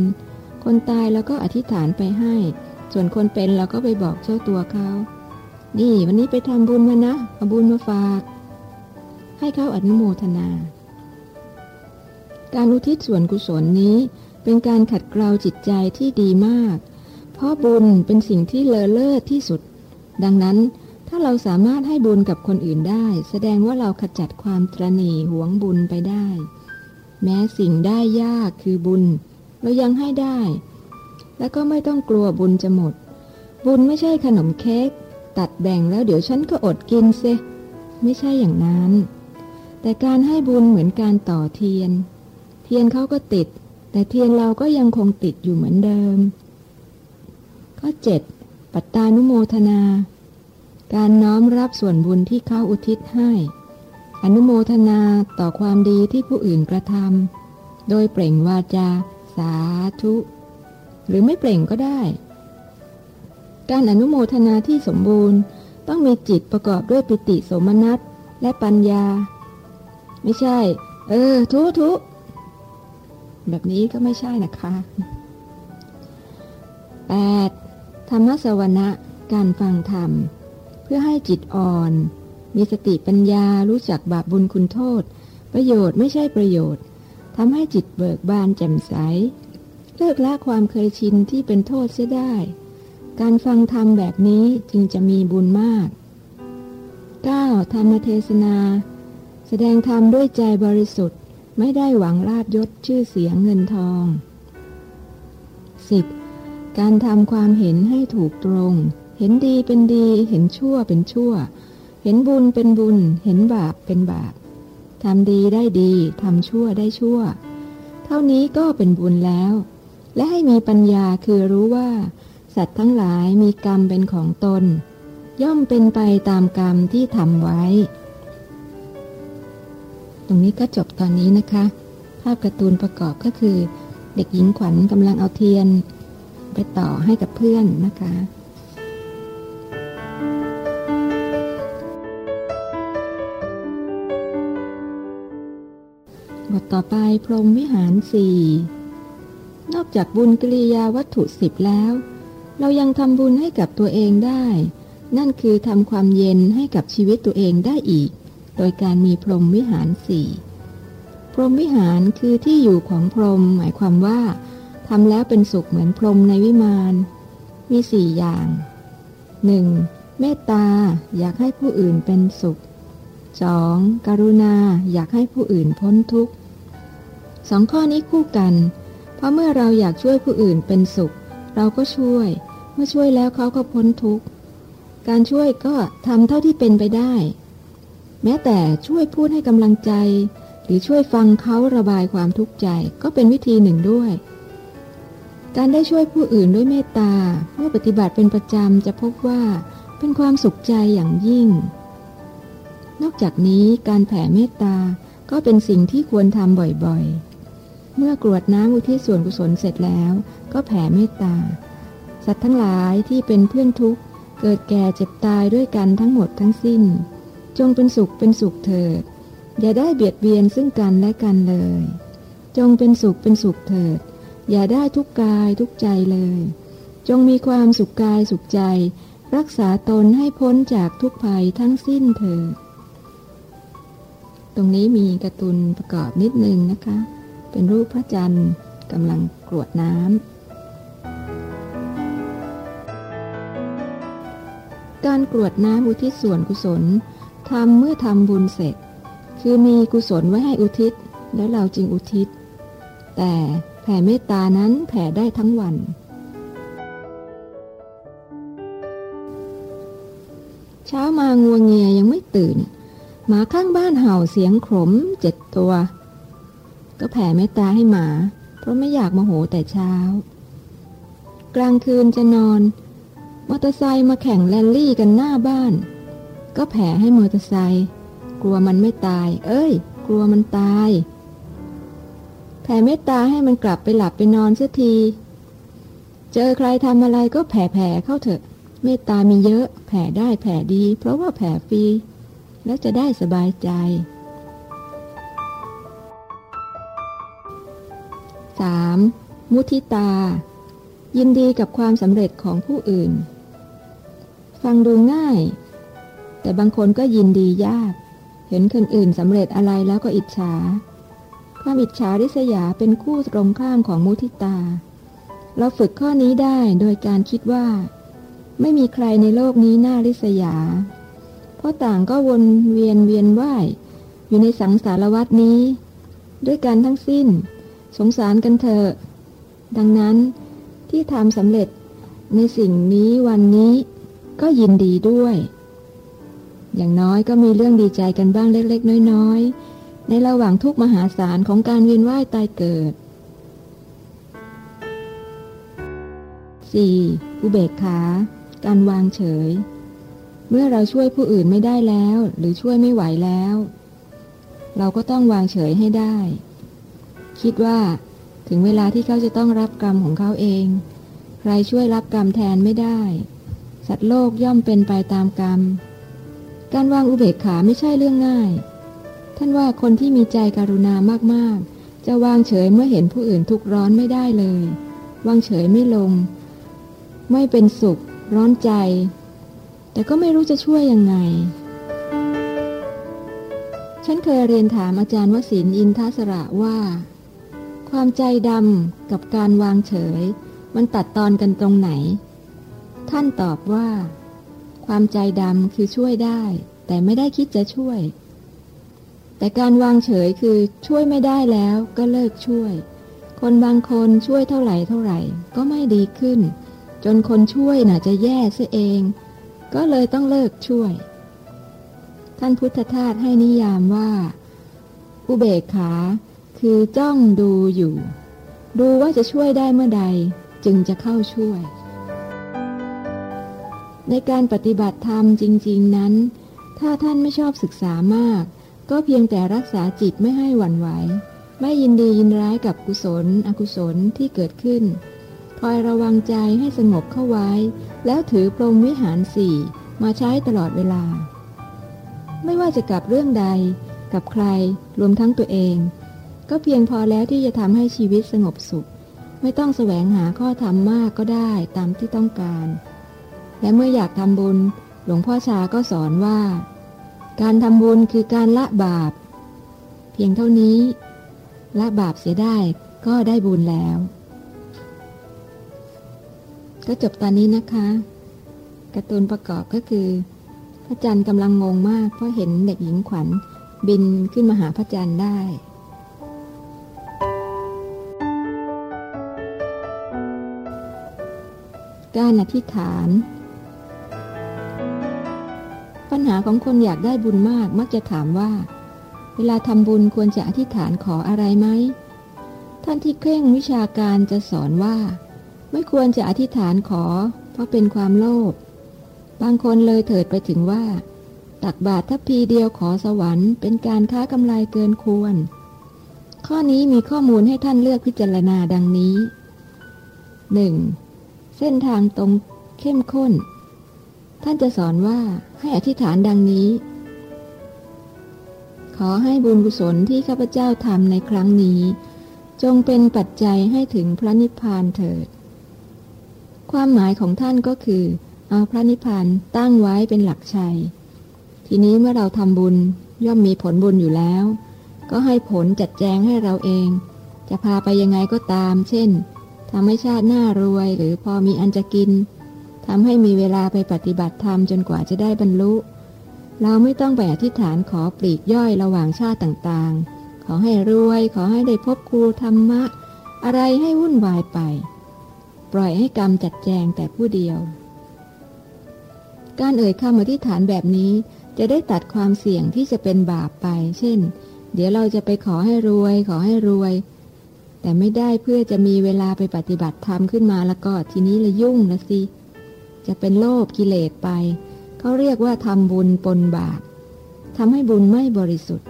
คนตายแล้วก็อธิษฐานไปให้ ส่วนคนเป็นเราก็ไปบอกเจ้าตัวเขานี่วันนี้ไปทำบุญมานะเอาบุญมาฝาก ให้เขาอนุโมทนา การอุทิศส่วนกุศลนี้เป็นการขัดเกลาจิตใจที่ดีมาก เพราะบุญเป็นสิ่งที่เลอเลิศที่สุด ดังนั้นถ้าเราสามารถให้บุญกับคนอื่นได้ แสดงว่าเราขจัดความตรณีหวงบุญไปได้ แม้สิ่งได้ยากคือบุญ เรายังให้ได้ แล้วก็ไม่ต้องกลัวบุญจะหมด บุญไม่ใช่ขนมเค้กตัดแบ่งแล้วเดี๋ยวฉันก็อดกินเซไม่ใช่อย่างนั้น แต่การให้บุญเหมือนการต่อเทียน เทียนเขาก็ติด แต่เทียนเราก็ยังคงติดอยู่เหมือนเดิม ข้อ 7. ปัตตานุโมทนา การน้อมรับส่วนบุญที่เขาอุทิศให้ อนุโมทนาต่อความดีที่ผู้อื่นกระทำโดยเปล่งวาจา สาธุ หรือไม่เปล่งก็ได้ การอนุโมทนาที่สมบูรณ์ต้องมีจิตประกอบด้วยปิติสมนัสและปัญญา ไม่ใช่ เออ ทุทุ แบบนี้ก็ไม่ใช่นะคะ 8. ธรรมสวนะการฟังธรรม เพื่อให้จิตอ่อน มีสติปัญญารู้จักบาปบุญคุณโทษ ประโยชน์ไม่ใช่ประโยชน์ทำให้จิตเบิกบานแจ่มใส เลิกละความเคยชินที่เป็นโทษเสียได้ การฟังธรรมแบบนี้จึงจะมีบุญมาก 9. ธรรมเทศนา แสดงธรรมด้วยใจบริสุทธิ์ ไม่ได้หวังลาบยศชื่อเสียงเงินทอง 10. การทำความเห็นให้ถูกตรง เห็นดีเป็นดี เห็นชั่วเป็นชั่ว เห็นบุญเป็นบุญ เห็นบาปเป็นบาปทำดีได้ดี ทำชั่วได้ชั่ว เท่านี้ก็เป็นบุญแล้ว และให้มีปัญญาคือรู้ว่า สัตว์ทั้งหลายมีกรรมเป็นของตน ย่อมเป็นไปตามกรรมที่ทำไว้ รงนี้ก็จบตอนนี้นะคะ ภาพการ์ตูนประกอบก็คือ เด็กหญิงขวัญกำลังเอาเทียน ไปต่อให้กับเพื่อนนะคะบทต่อไปพรหมวิหารสี่นอกจากบุญกิริยาวัตถุสิบแล้ว เรายังทำบุญให้กับตัวเองได้ นั่นคือทำความเย็นให้กับชีวิตตัวเองได้อีก โดยการมีพรหมวิหารสี่พรหมวิหารคือที่อยู่ของพรหมหมายความว่าทำแล้วเป็นสุขเหมือนพรหมในวิมานมีสี่อย่าง 1. เมตตาอยากให้ผู้อื่นเป็นสุข 2. กรุณาอยากให้ผู้อื่นพ้นทุกข์สองข้อนี้คู่กัน เพราะเมื่อเราอยากช่วยผู้อื่นเป็นสุข เราก็ช่วย เมื่อช่วยแล้วเขาก็พ้นทุกข์ การช่วยก็ทำเท่าที่เป็นไปได้ แม้แต่ช่วยพูดให้กำลังใจ หรือช่วยฟังเขาระบายความทุกข์ใจก็เป็นวิธีหนึ่งด้วย การได้ช่วยผู้อื่นด้วยเมตตาเมื่อปฏิบัติเป็นประจำจะพบว่าเป็นความสุขใจอย่างยิ่ง นอกจากนี้การแผ่เมตตาก็เป็นสิ่งที่ควรทำบ่อยๆ เมื่อกรวดน้ำอุทิศส่วนกุศลเสร็จแล้ว ก็แผ่เมตตา สัตว์ทั้งหลายที่เป็นเพื่อนทุกข์เกิดแก่เจ็บตายด้วยกันทั้งหมดทั้งสิ้น จงเป็นสุขเป็นสุขเถิด อย่าได้เบียดเบียนซึ่งกันและกันเลย จงเป็นสุขเป็นสุขเถิด อย่าได้ทุกกายทุกใจเลย จงมีความสุขกายสุขใจ รักษาตนให้พ้นจากทุกภัยทั้งสิ้นเถิด ตรงนี้มีการ์ตูนประกอบนิดนึงนะคะ เป็นรูปพระจันทร์กำลังกรวดน้ำการกรวดน้ำอุทิศส่วนกุศล ทำเมื่อทำบุญเสร็จ คือมีกุศลไว้ให้อุทิศ แล้วเราจึงอุทิศ แต่แผ่เมตตานั้นแผ่ได้ทั้งวัน เช้ามางัวเงียยังไม่ตื่น หมาข้างบ้านเห่าเสียงขมเจ็ดตัว ก็แผ่เมตตาให้หมา เพราะไม่อยากโมโหแต่เช้า กลางคืนจะนอน มอเตอร์ไซค์มาแข่งแรลลี่กันหน้าบ้าน ก็แผ่ให้มอเตอร์ไซค์กลัวมันไม่ตาย เอ้ย กลัวมันตาย แผ่เมตตาให้มันกลับไปหลับไปนอนเสียที เจอใครทำอะไรก็แผ่แผ่เข้าเถอะ เมตตามีเยอะ แผ่ได้แผ่ดี เพราะว่าแผ่ฟรี แล้วจะได้สบายใจ 3. มุทิตา ยินดีกับความสำเร็จของผู้อื่น ฟังดูง่าย แต่บางคนก็ยินดียาก เห็นคนอื่นสำเร็จอะไรแล้วก็อิจฉา ความอิจฉาริษยาเป็นคู่ตรงข้ามของมุทิตา เราฝึกข้อนี้ได้โดยการคิดว่า ไม่มีใครในโลกนี้น่าริษยา เพราะต่างก็วนเวียนเวียนว่ายอยู่ในสังสารวัตนี้ ด้วยกันทั้งสิ้น สงสารกันเถอะดังนั้นที่ทำสำเร็จในสิ่งนี้วันนี้ก็ยินดีด้วย อย่างน้อยก็มีเรื่องดีใจกันบ้างเล็กๆ น้อยๆ ในระหว่างทุกมหาศาลของการเวียนว่ายตายเกิด 4. อุเบกขา การวางเฉย เมื่อเราช่วยผู้อื่นไม่ได้แล้ว หรือช่วยไม่ไหวแล้ว เราก็ต้องวางเฉยให้ได้ คิดว่า ถึงเวลาที่เขาจะต้องรับกรรมของเขาเอง ใครช่วยรับกรรมแทนไม่ได้ สัตว์โลกย่อมเป็นไปตามกรรม การวางอุเบกขาไม่ใช่เรื่องง่าย ท่านว่าคนที่มีใจการุณามากๆ จะวางเฉยเมื่อเห็นผู้อื่นทุกร้อนไม่ได้เลย วางเฉยไม่ลง ไม่เป็นสุข ร้อนใจ แต่ก็ไม่รู้จะช่วยยังไง ฉันเคยเรียนถามอาจารย์วสินอินทศระว่า ความใจดำกับการวางเฉย มันตัดตอนกันตรงไหน ท่านตอบว่า ความใจดำคือช่วยได้ แต่ไม่ได้คิดจะช่วย แต่การวางเฉยคือช่วยไม่ได้แล้วก็เลิกช่วย คนบางคนช่วยเท่าไหร่เท่าไหร่ ก็ไม่ดีขึ้น จนคนช่วยน่ะจะแย่ซะเอง ก็เลยต้องเลิกช่วย ท่านพุทธทาสให้นิยามว่า อุเบกขา คือจ้องดูอยู่ ดูว่าจะช่วยได้เมื่อใดจึงจะเข้าช่วย ในการปฏิบัติธรรมจริง ๆนั้น ถ้าท่านไม่ชอบศึกษามาก ก็เพียงแต่รักษาจิตไม่ให้หวั่นไหว ไม่ยินดียินร้ายกับกุศล อกุศลที่เกิดขึ้น คอยระวังใจให้สงบเข้าไว้ แล้วถือพรหมวิหารสี่มาใช้ตลอดเวลา ไม่ว่าจะกับเรื่องใด กับใครรวมทั้งตัวเอง ก็เพียงพอแล้วที่จะทำให้ชีวิตสงบสุข ไม่ต้องแสวงหาข้อธรรมมากก็ได้ตามที่ต้องการ และเมื่ออยากทำบุญ หลวงพ่อชาก็สอนว่า การทำบุญคือการละบาป เพียงเท่านี้ ละบาปเสียได้ก็ได้บุญแล้ว ก็จบตอนนี้นะคะการ์ตูนประกอบก็คือ พระจันทร์กำลังงงมาก เพราะเห็นเด็กหญิงขวัญบินขึ้นมาหาพระจันทร์ได้การอธิษฐาน ปัญหาของคนอยากได้บุญมากมักจะถามว่า เวลาทำบุญควรจะอธิษฐานขออะไรไหม ท่านที่เคร่งวิชาการจะสอนว่า ไม่ควรจะอธิษฐานขอ เพราะเป็นความโลภ บางคนเลยเถิดไปถึงว่า ตักบาตรทัพพีเดียวขอสวรรค์เป็นการค้ากำไรเกินควร ข้อนี้มีข้อมูลให้ท่านเลือกพิจารณาดังนี้ 1. เส้นทางตรงเข้มข้น ท่านจะสอนว่า ให้อธิษฐานดังนี้ ขอให้บุญกุศลที่ข้าพเจ้าทำในครั้งนี้ จงเป็นปัจจัยให้ถึงพระนิพพานเถิด ความหมายของท่านก็คือ เอาพระนิพพานตั้งไว้เป็นหลักชัย ทีนี้เมื่อเราทำบุญย่อมมีผลบุญอยู่แล้ว ก็ให้ผลจัดแจงให้เราเอง จะพาไปยังไงก็ตาม เช่นทำให้ชาติหน้ารวยหรือพอมีอันจะกิน ทำให้มีเวลาไปปฏิบัติธรรมจนกว่าจะได้บรรลุ เราไม่ต้องไปอธิษฐานขอปลีกย่อยระหว่างชาติต่างๆ ขอให้รวยขอให้ได้พบครูธรรมะ อะไรให้วุ่นวายไป ปล่อยให้กรรมจัดแจงแต่ผู้เดียว การเอ่ยคำอธิษฐานแบบนี้จะได้ตัดความเสี่ยงที่จะเป็นบาปไป เช่น เดี๋ยวเราจะไปขอให้รวย ขอให้รวย แต่ไม่ได้เพื่อจะมีเวลาไปปฏิบัติธรรมขึ้นมาแล้วก็ทีนี้ละยุ่งละสิ จะเป็นโลภกิเลสไป เขาเรียกว่าทำบุญปนบาปทำให้บุญไม่บริสุทธิ์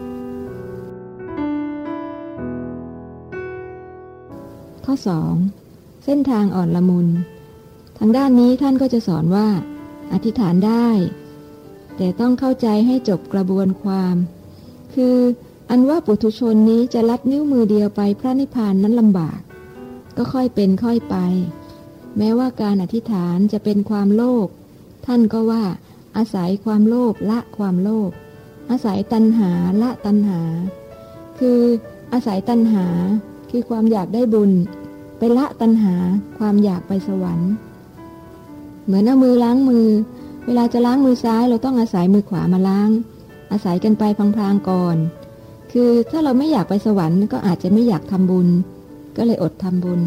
ข้อ 2. เส้นทางอ่อนละมุน ทางด้านนี้ท่านก็จะสอนว่า อธิษฐานได้ แต่ต้องเข้าใจให้จบกระบวนความ คืออันว่าปุถุชนนี้จะลัดนิ้วมือเดียวไปพระนิพพานนั้นลำบาก ก็ค่อยเป็นค่อยไป แม้ว่าการอธิษฐานจะเป็นความโลภท่านก็ว่าอาศัยความโลภละความโลภอาศัยตัณหาละตัณหา คืออาศัยตัณหาคือความอยากได้บุญ ไปละตัณหาความอยากไปสวรรค์ เหมือนเอามือล้างมือ เวลาจะล้างมือซ้ายเราต้องอาศัยมือขวามาล้าง อาศัยกันไปพลางๆก่อน คือถ้าเราไม่อยากไปสวรรค์ก็อาจจะไม่อยากทำบุญ ก็เลยอดทำบุญ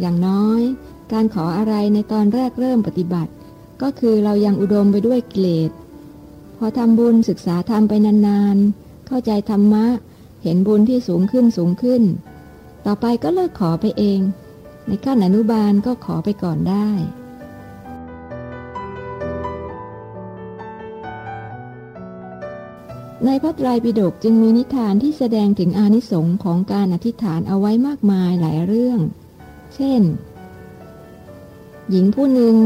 อย่างน้อย การขออะไรในตอนแรกเริ่มปฏิบัติ ก็คือเรายังอุดมไปด้วยกิเลสพอทำบุญศึกษาทำไปนานๆ เข้าใจธรรมะ เห็นบุญที่สูงขึ้นสูงขึ้น ต่อไปก็เลิกขอไปเอง ในขั้นอนุบาลก็ขอไปก่อนได้ในพระไตรปิฎกจึงมีนิทานที่แสดงถึงอานิสงค์ของการอธิษฐานเอาไว้มากมายหลายเรื่อง เช่น หญิงผู้หนึ่ง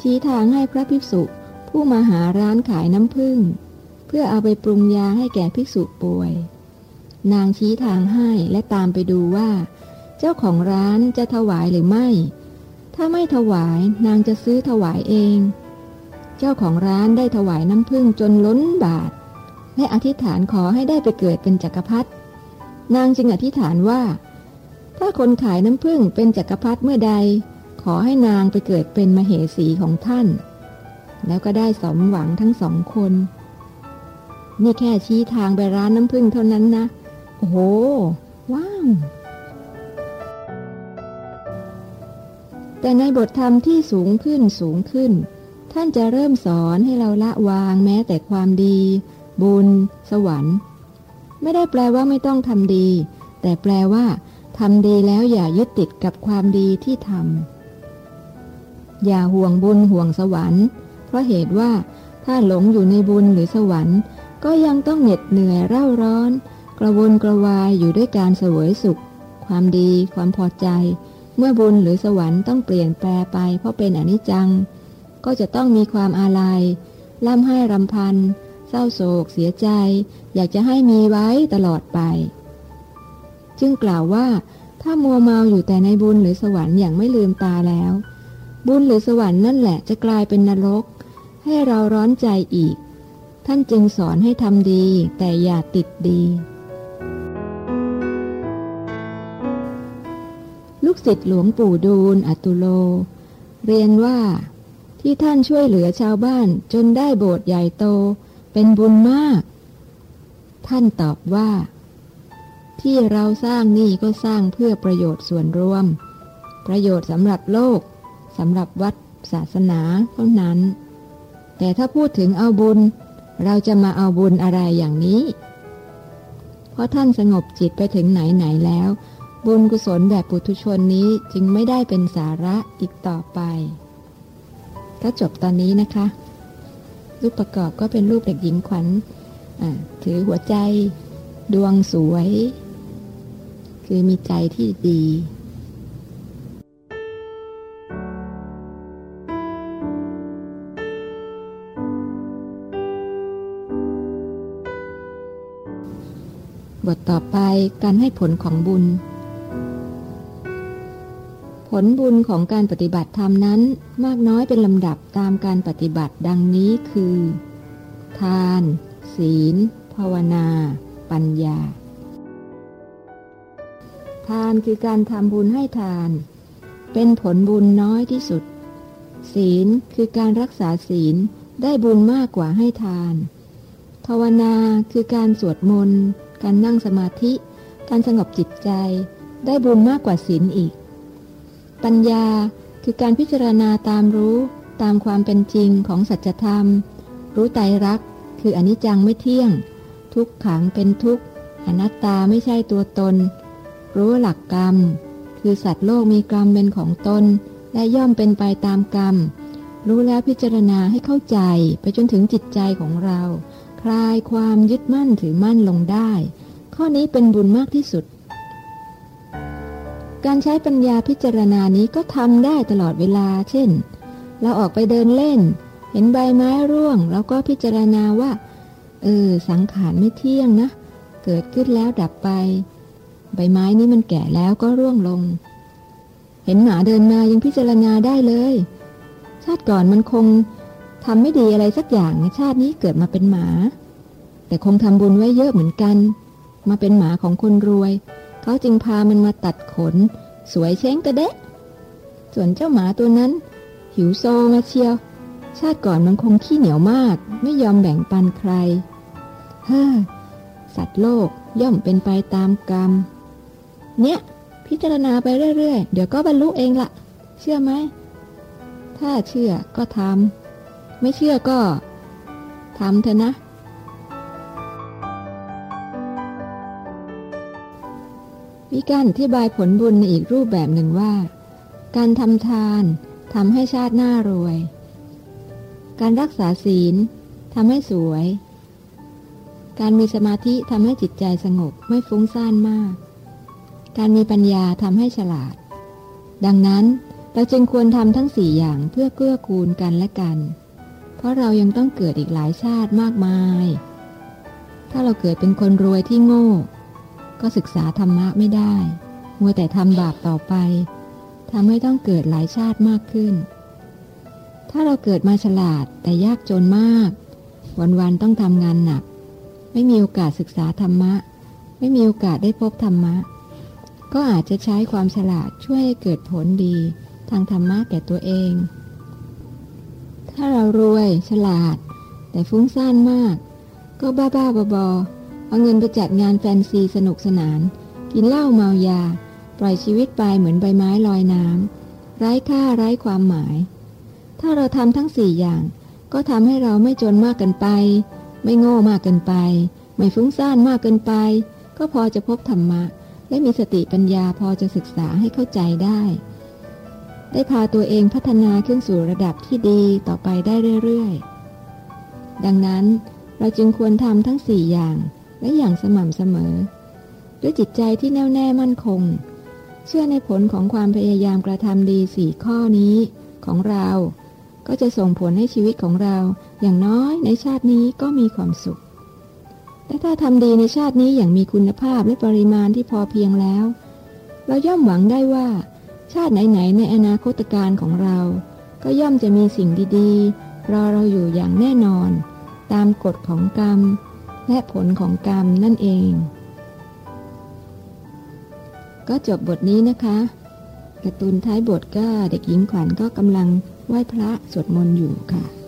ชี้ทางให้พระภิกษุผู้มาหาร้านขายน้ำผึ้งเพื่อเอาไปปรุงยาให้แก่ภิกษุป่วย นางชี้ทางให้และตามไปดูว่า เจ้าของร้านจะถวายหรือไม่ ถ้าไม่ถวายนางจะซื้อถวายเอง เจ้าของร้านได้ถวายน้ำผึ้งจนล้นบาท และอธิษฐานขอให้ได้ไปเกิดเป็นจักรพรรดินางจึงอธิษฐานว่า ถ้าคนขายน้ำผึ้งเป็นจักรพรรดิเมื่อใด ขอให้นางไปเกิดเป็นมเหสีของท่าน แล้วก็ได้สมหวังทั้งสองคน นี่แค่ชี้ทางไปร้านน้ำผึ้งเท่านั้นนะ โอ้โห ว้าว แต่ในบทธรรมที่สูงขึ้นสูงขึ้น ท่านจะเริ่มสอนให้เราละวางแม้แต่ความดี บุญ สวรรค์ ไม่ได้แปลว่าไม่ต้องทำดี แต่แปลว่าทำดีแล้วอย่ายึดติดกับความดีที่ทำ อย่าห่วงบุญห่วงสวรรค์ เพราะเหตุว่าถ้าหลงอยู่ในบุญหรือสวรรค์ ก็ยังต้องเหน็ดเหนื่อยเร่าร้อน กระวนกระวายอยู่ด้วยการเสวยสุข ความดีความพอใจ เมื่อบุญหรือสวรรค์ต้องเปลี่ยนแปลไป เพราะเป็นอนิจจัง ก็จะต้องมีความอาลัยล่ำให้รำพันเศร้าโศกเสียใจ อยากจะให้มีไว้ตลอดไป จึงกล่าวว่าถ้ามัวเมาอยู่แต่ในบุญหรือสวรรค์อย่างไม่ลืมตาแล้ว บุญหรือสวรรค์นั่นแหละจะกลายเป็นนรก ให้เราร้อนใจอีก ท่านจึงสอนให้ทำดีแต่อย่าติดดี ลูกศิษย์หลวงปู่ดูลอตุโล เรียนว่า ที่ท่านช่วยเหลือชาวบ้านจนได้โบสถ์ใหญ่โตเป็นบุญมาก ท่านตอบว่า ที่เราสร้างนี่ก็สร้างเพื่อประโยชน์ส่วนรวม ประโยชน์สำหรับโลก สำหรับวัดศาสนาเท่านั้น แต่ถ้าพูดถึงเอาบุญ เราจะมาเอาบุญอะไรอย่างนี้ เพราะท่านสงบจิตไปถึงไหนไหนแล้ว บุญกุศลแบบปุถุชนนี้จึงไม่ได้เป็นสาระอีกต่อไป ก็จบตอนนี้นะคะ รูปประกอบก็เป็นรูปเด็กหญิงขวัญถือหัวใจ ดวงสวย คือมีใจที่ดี บทต่อไปการให้ผลของบุญ ผลบุญของการปฏิบัติธรรมนั้นมากน้อยเป็นลำดับตามการปฏิบัติดังนี้คือ ทาน ศีล ภาวนา ปัญญา ทานคือการทำบุญให้ทาน เป็นผลบุญน้อยที่สุด ศีลคือการรักษาศีลได้บุญมากกว่าให้ทาน ภาวนาคือการสวดมนต์ การนั่งสมาธิ การสงบจิตใจ ได้บุญมากกว่าศีลอีก ปัญญาคือการพิจารณาตามรู้ตามความเป็นจริงของสัจธรรม รู้ไตรักคืออนิจจังไม่เที่ยง ทุกขังเป็นทุกข์อนัตตาไม่ใช่ตัวตน รู้หลักกรรม คือสัตว์โลกมีกรรมเป็นของตน และย่อมเป็นไปตามกรรม รู้แล้วพิจารณาให้เข้าใจไปจนถึงจิตใจของเรา คลายความยึดมั่นถือมั่นลงได้ ข้อนี้เป็นบุญมากที่สุด การใช้ปัญญาพิจารณานี้ก็ทำได้ตลอดเวลา เช่น เราออกไปเดินเล่น เห็นใบไม้ร่วงแล้วก็พิจารณาว่า เออ สังขารไม่เที่ยงนะ เกิดขึ้นแล้วดับไป ใบไม้นี้มันแก่แล้วก็ร่วงลง เห็นหมาเดินมายังพิจารณาได้เลย ชาติก่อนมันคง ทำไม่ดีอะไรสักอย่างชาตินี้เกิดมาเป็นหมา แต่คงทำบุญไว้เยอะเหมือนกัน มาเป็นหมาของคนรวย เขาจึงพามันมาตัดขน สวยเช้งกระเดะ ส่วนเจ้าหมาตัวนั้น หิวโซมาเชียว ชาติก่อนมันคงขี้เหนียวมาก ไม่ยอมแบ่งปันใคร เฮ้อ สัตว์โลกย่อมเป็นไปตามกรรม เนี่ย พิจารณาไปเรื่อยๆ เดี๋ยวก็บรรลุเองละ เชื่อไหม ถ้าเชื่อก็ทำ ไม่เชื่อก็ทำเถอะนะ มีการอธิบายผลบุญในอีกรูปแบบหนึ่งว่า การทำทานทำให้ชาติหน้ารวย การรักษาศีลทำให้สวย การมีสมาธิทำให้จิตใจสงบไม่ฟุ้งซ่านมาก การมีปัญญาทำให้ฉลาด ดังนั้นเราจึงควรทำทั้งสี่อย่างเพื่อเกื้อกูลกันและกัน เพราะเรายังต้องเกิดอีกหลายชาติมากมาย ถ้าเราเกิดเป็นคนรวยที่โง่ ก็ศึกษาธรรมะไม่ได้ มัวแต่ทำบาปต่อไปทำให้ต้องเกิดหลายชาติมากขึ้น ถ้าเราเกิดมาฉลาดแต่ยากจนมาก วันๆต้องทำงานหนัก ไม่มีโอกาสศึกษาธรรมะ ไม่มีโอกาสได้พบธรรมะ ก็อาจจะใช้ความฉลาดช่วยให้เกิดผลดี ทางธรรมะแก่ตัวเอง ถ้าเรารวยฉลาด แต่ฟุ้งซ่านมาก ก็บ้าบ้าบอบอเอาเงินไปจัดงานแฟนซีสนุกสนาน กินเหล้าเมายา ปล่อยชีวิตไปเหมือนใบไม้ลอยน้ำไร้ค่าไร้ความหมาย ถ้าเราทำทั้งสี่อย่าง ก็ทำให้เราไม่จนมากเกินไป ไม่โง่มากเกินไป ไม่ฟุ้งซ่านมากเกินไป ก็พอจะพบธรรมะ และมีสติปัญญาพอจะศึกษาให้เข้าใจได้ ได้พาตัวเองพัฒนาขึ้นสู่ระดับที่ดีต่อไปได้เรื่อยๆ ดังนั้นเราจึงควรทำทั้งสี่อย่างและอย่างสม่ำเสมอ ด้วยจิตใจที่แน่วแน่มั่นคง เชื่อในผลของความพยายามกระทำดีสี่ข้อนี้ของเรา ก็จะส่งผลให้ชีวิตของเราอย่างน้อยในชาตินี้ก็มีความสุข และถ้าทำดีในชาตินี้อย่างมีคุณภาพและปริมาณที่พอเพียงแล้ว เราย่อมหวังได้ว่า ชาติไหนๆในอนาคตการของเรา ก็ย่อมจะมีสิ่งดีๆ รอเราอยู่อย่างแน่นอน ตามกฎของกรรม และผลของกรรมนั่นเอง ก็จบบทนี้นะคะการ์ตูนท้ายบทก็เด็กหญิงขวัญก็กำลังไหว้พระสวดมนต์อยู่ค่ะ